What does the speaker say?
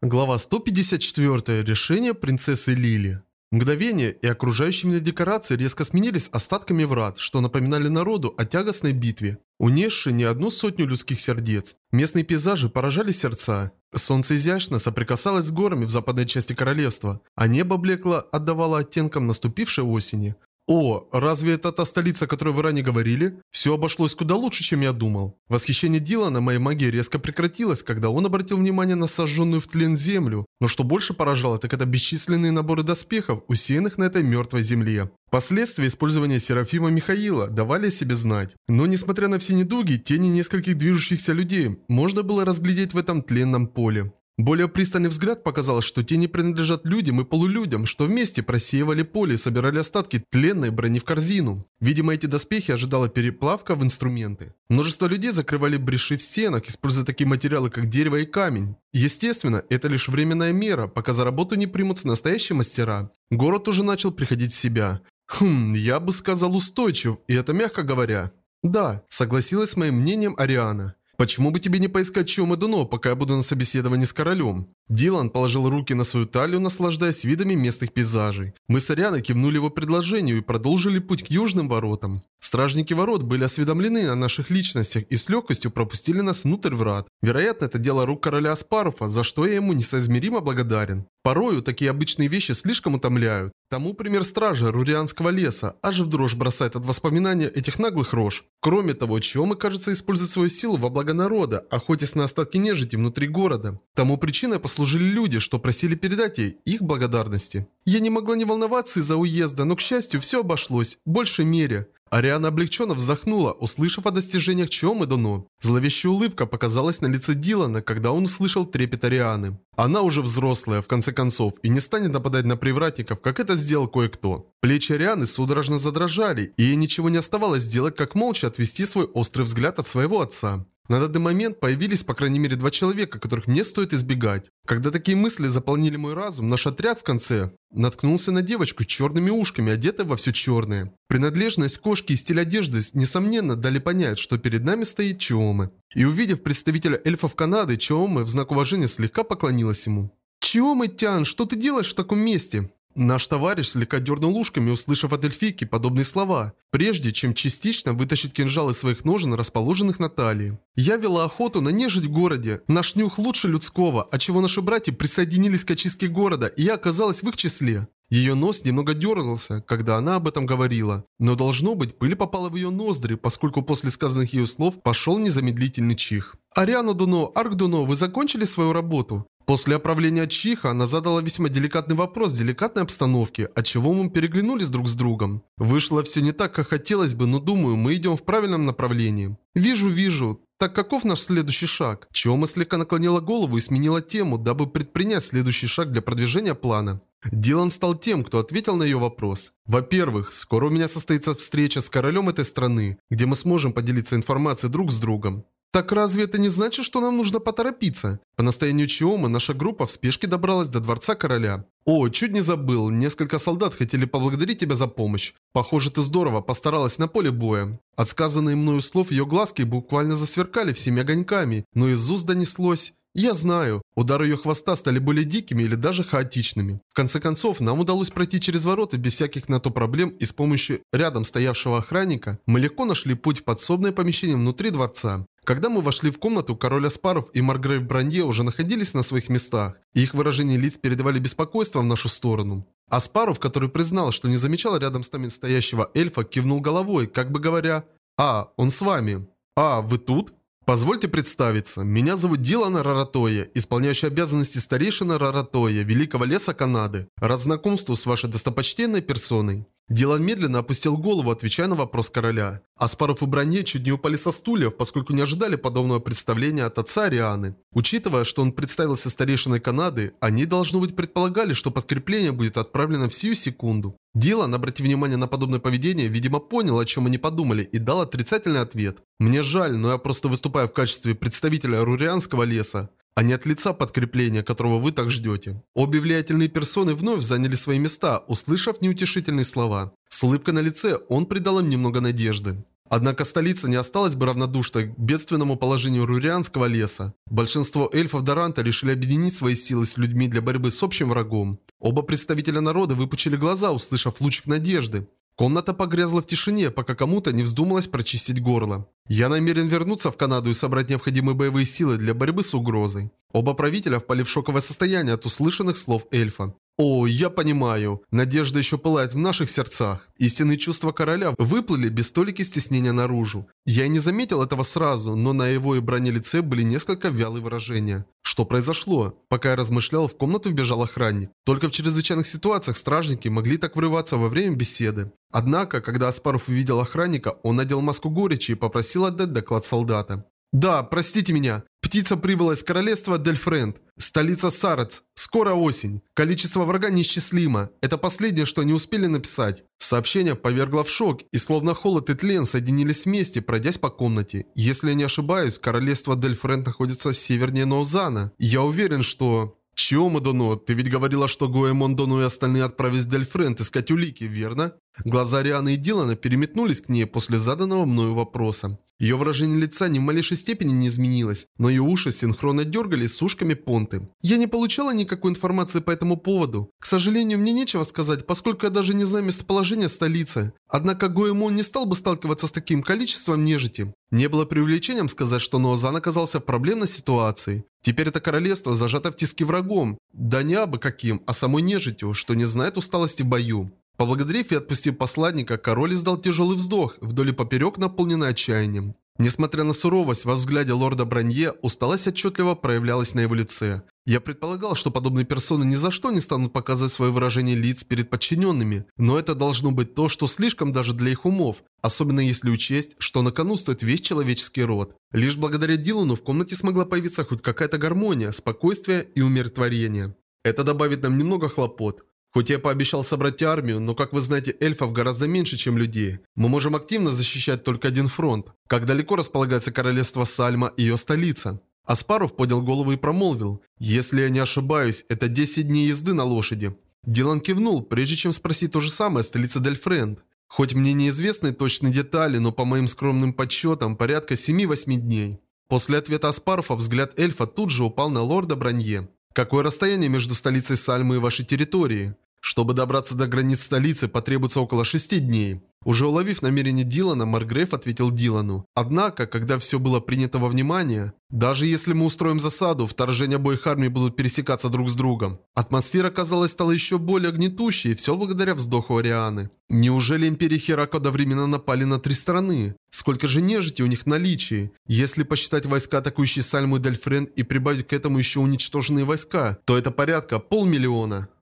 Глава 154. Решение принцессы Лили. Мгновение и окружающие меня декорации резко сменились остатками врат, что напоминали народу о тягостной битве, унесшей не одну сотню людских сердец. Местные пейзажи поражали сердца. Солнце изящно соприкасалось с горами в западной части королевства, а небо блекло отдавало оттенкам наступившей осени. «О, разве это та столица, о которой вы ранее говорили? Все обошлось куда лучше, чем я думал». Восхищение Дилана моей магией резко прекратилось, когда он обратил внимание на сожженную в тлен землю. Но что больше поражало, так это бесчисленные наборы доспехов, усеянных на этой мертвой земле. Последствия использования Серафима Михаила давали о себе знать. Но несмотря на все недуги, тени нескольких движущихся людей можно было разглядеть в этом тленном поле. Более пристальный взгляд показал, что тени принадлежат людям и полулюдям, что вместе просеивали поле и собирали остатки тленной брони в корзину. Видимо, эти доспехи ожидала переплавка в инструменты. Множество людей закрывали бреши в стенах, используя такие материалы, как дерево и камень. Естественно, это лишь временная мера, пока за работу не примутся настоящие мастера. Город уже начал приходить в себя. Хм, я бы сказал устойчив, и это мягко говоря. Да, согласилась с моим мнением Ариана. Почему бы тебе не поискать Чома Дуно, пока я буду на собеседовании с королем? Дилан положил руки на свою талию, наслаждаясь видами местных пейзажей. Мы с Арианой кивнули его предложению и продолжили путь к южным воротам. Стражники ворот были осведомлены о наших личностях и с легкостью пропустили нас внутрь врат. Вероятно, это дело рук короля Аспаруфа, за что я ему несоизмеримо благодарен. Порою такие обычные вещи слишком утомляют. Тому пример стража Рурианского леса аж в дрожь бросает от воспоминания этих наглых рож. Кроме того, Чиомы, кажется, использует свою силу во благо народа, охотясь на остатки нежити внутри города. Тому причиной послужили люди, что просили передать ей их благодарности. Я не могла не волноваться из-за уезда, но, к счастью, все обошлось, в большей мере. Ариана облегченно вздохнула, услышав о достижениях Чиомы Доно. Зловещая улыбка показалась на лице Дилана, когда он услышал трепет Арианы. Она уже взрослая, в конце концов, и не станет нападать на привратников, как это сделал кое-кто. Плечи Арианы судорожно задрожали, и ей ничего не оставалось делать, как молча отвести свой острый взгляд от своего отца. На данный момент появились по крайней мере два человека, которых мне стоит избегать. Когда такие мысли заполнили мой разум, наш отряд в конце наткнулся на девочку с черными ушками, одетой во все черное. Принадлежность кошки и стиль одежды, несомненно, дали понять, что перед нами стоит Чиомы. И увидев представителя эльфов Канады, Чиомы в знак уважения слегка поклонилась ему. «Чиомы, Тян, что ты делаешь в таком месте?» Наш товарищ слегка дернул ушками, услышав от эльфийки подобные слова, прежде чем частично вытащить кинжал из своих ножен, расположенных на талии. «Я вела охоту на нежить в городе. Наш нюх лучше людского, отчего наши братья присоединились к очистке города, и я оказалась в их числе». Ее нос немного дергался, когда она об этом говорила. Но должно быть, пыль попала в ее ноздри, поскольку после сказанных ее слов пошел незамедлительный чих. «Ариану Дуно, Арк Дуно, вы закончили свою работу?» После оправления Чиха она задала весьма деликатный вопрос в деликатной обстановке, отчего мы переглянулись друг с другом. Вышло все не так, как хотелось бы, но думаю, мы идем в правильном направлении. Вижу, вижу. Так каков наш следующий шаг? Чома слегка наклонила голову и сменила тему, дабы предпринять следующий шаг для продвижения плана. Дилан стал тем, кто ответил на ее вопрос. Во-первых, скоро у меня состоится встреча с королем этой страны, где мы сможем поделиться информацией друг с другом. Так разве это не значит, что нам нужно поторопиться? По настоянию Чиома наша группа в спешке добралась до Дворца Короля. О, чуть не забыл, несколько солдат хотели поблагодарить тебя за помощь. Похоже, ты здорово постаралась на поле боя. От сказанных мною слов ее глазки буквально засверкали всеми огоньками, но из уст донеслось... Я знаю, удары ее хвоста стали более дикими или даже хаотичными. В конце концов, нам удалось пройти через ворота без всяких на то проблем и с помощью рядом стоявшего охранника мы легко нашли путь в подсобное помещение внутри дворца. Когда мы вошли в комнату, король Аспаров и Маргрейв Бранье уже находились на своих местах, и их выражение лиц передавали беспокойство в нашу сторону. Аспаров, который признал, что не замечал рядом с нами стоящего эльфа, кивнул головой, как бы говоря «А, он с вами». «А, вы тут?» Позвольте представиться. Меня зовут Дилан Раратоя, исполняющий обязанности старейшина Раратоя, Великого Леса Канады. Рад знакомству с вашей достопочтенной персоной. Дилан медленно опустил голову, отвечая на вопрос короля. Аспаров и Броне чуть не упали со стульев, поскольку не ожидали подобного представления от отца Арианы. Учитывая, что он представился старейшиной Канады, они, должно быть, предполагали, что подкрепление будет отправлено в сию секунду. Дилан, обратив внимание на подобное поведение, видимо понял, о чем они подумали, и дал отрицательный ответ. «Мне жаль, но я просто выступаю в качестве представителя Рурианского леса а не от лица подкрепления, которого вы так ждете. Обе влиятельные персоны вновь заняли свои места, услышав неутешительные слова. С улыбкой на лице он придал им немного надежды. Однако столица не осталась бы равнодушной к бедственному положению Рурианского леса. Большинство эльфов Доранта решили объединить свои силы с людьми для борьбы с общим врагом. Оба представителя народа выпучили глаза, услышав лучик надежды. Комната погрязла в тишине, пока кому-то не вздумалось прочистить горло. Я намерен вернуться в Канаду и собрать необходимые боевые силы для борьбы с угрозой. Оба правителя впали в шоковое состояние от услышанных слов эльфа. О, я понимаю. Надежда еще пылает в наших сердцах. Истинные чувства короля выплыли без столики стеснения наружу. Я не заметил этого сразу, но на его и броне лице были несколько вялые выражения. Что произошло? Пока я размышлял, в комнату вбежал охранник. Только в чрезвычайных ситуациях стражники могли так врываться во время беседы. Однако, когда Аспаров увидел охранника, он надел маску горечи и попросил отдать доклад солдата. «Да, простите меня. Птица прибыла из королевства Дельфренд, столица Сарец. Скоро осень. Количество врага неисчислимо. Это последнее, что они успели написать». Сообщение повергло в шок, и словно холод и тлен соединились вместе, пройдясь по комнате. Если я не ошибаюсь, королевство Дельфренд находится севернее Ноузана. Я уверен, что... «Чему, Доно? Ты ведь говорила, что Гоэмон, Дону и остальные отправились в Дельфренд искать улики, верно?» Глаза Рианы и Дилана переметнулись к ней после заданного мною вопроса. Ее выражение лица ни в малейшей степени не изменилось, но ее уши синхронно дергались с ушками понты. Я не получала никакой информации по этому поводу. К сожалению, мне нечего сказать, поскольку я даже не знаю местоположение столицы. Однако Гоэмон не стал бы сталкиваться с таким количеством нежити. Не было преувеличением сказать, что Ноозан оказался в проблемной ситуации. Теперь это королевство зажато в тиске врагом. Да не абы каким, а самой нежитью, что не знает усталости в бою. Поблагодарив и отпустив посланника, король издал тяжелый вздох, вдоль и поперек наполненный отчаянием. Несмотря на суровость, во взгляде лорда Бранье усталость отчетливо проявлялась на его лице. Я предполагал, что подобные персоны ни за что не станут показывать свое выражение лиц перед подчиненными, но это должно быть то, что слишком даже для их умов, особенно если учесть, что на кону стоит весь человеческий род. Лишь благодаря Дилану в комнате смогла появиться хоть какая-то гармония, спокойствие и умиротворение. Это добавит нам немного хлопот. Хоть я пообещал собрать армию, но, как вы знаете, эльфов гораздо меньше, чем людей. Мы можем активно защищать только один фронт. Как далеко располагается королевство Сальма и ее столица? Аспаров поднял голову и промолвил. Если я не ошибаюсь, это 10 дней езды на лошади. Дилан кивнул, прежде чем спросить то же самое о столице Дельфренд. Хоть мне неизвестны точные детали, но по моим скромным подсчетам порядка 7-8 дней. После ответа Аспарова взгляд эльфа тут же упал на лорда Бранье. Какое расстояние между столицей Сальмы и вашей территорией? Чтобы добраться до границ столицы, потребуется около шести дней. Уже уловив намерение Дилана, Маргрейв ответил Дилану. Однако, когда все было принято во внимание, даже если мы устроим засаду, вторжения обоих армий будут пересекаться друг с другом. Атмосфера, казалось, стала еще более гнетущей, все благодаря вздоху Арианы. Неужели Империи Херако одновременно напали на три страны? Сколько же нежити у них в? Если посчитать войска, атакующие Сальму и Дельфрен, и прибавить к этому еще уничтоженные войска, то это порядка полмиллиона.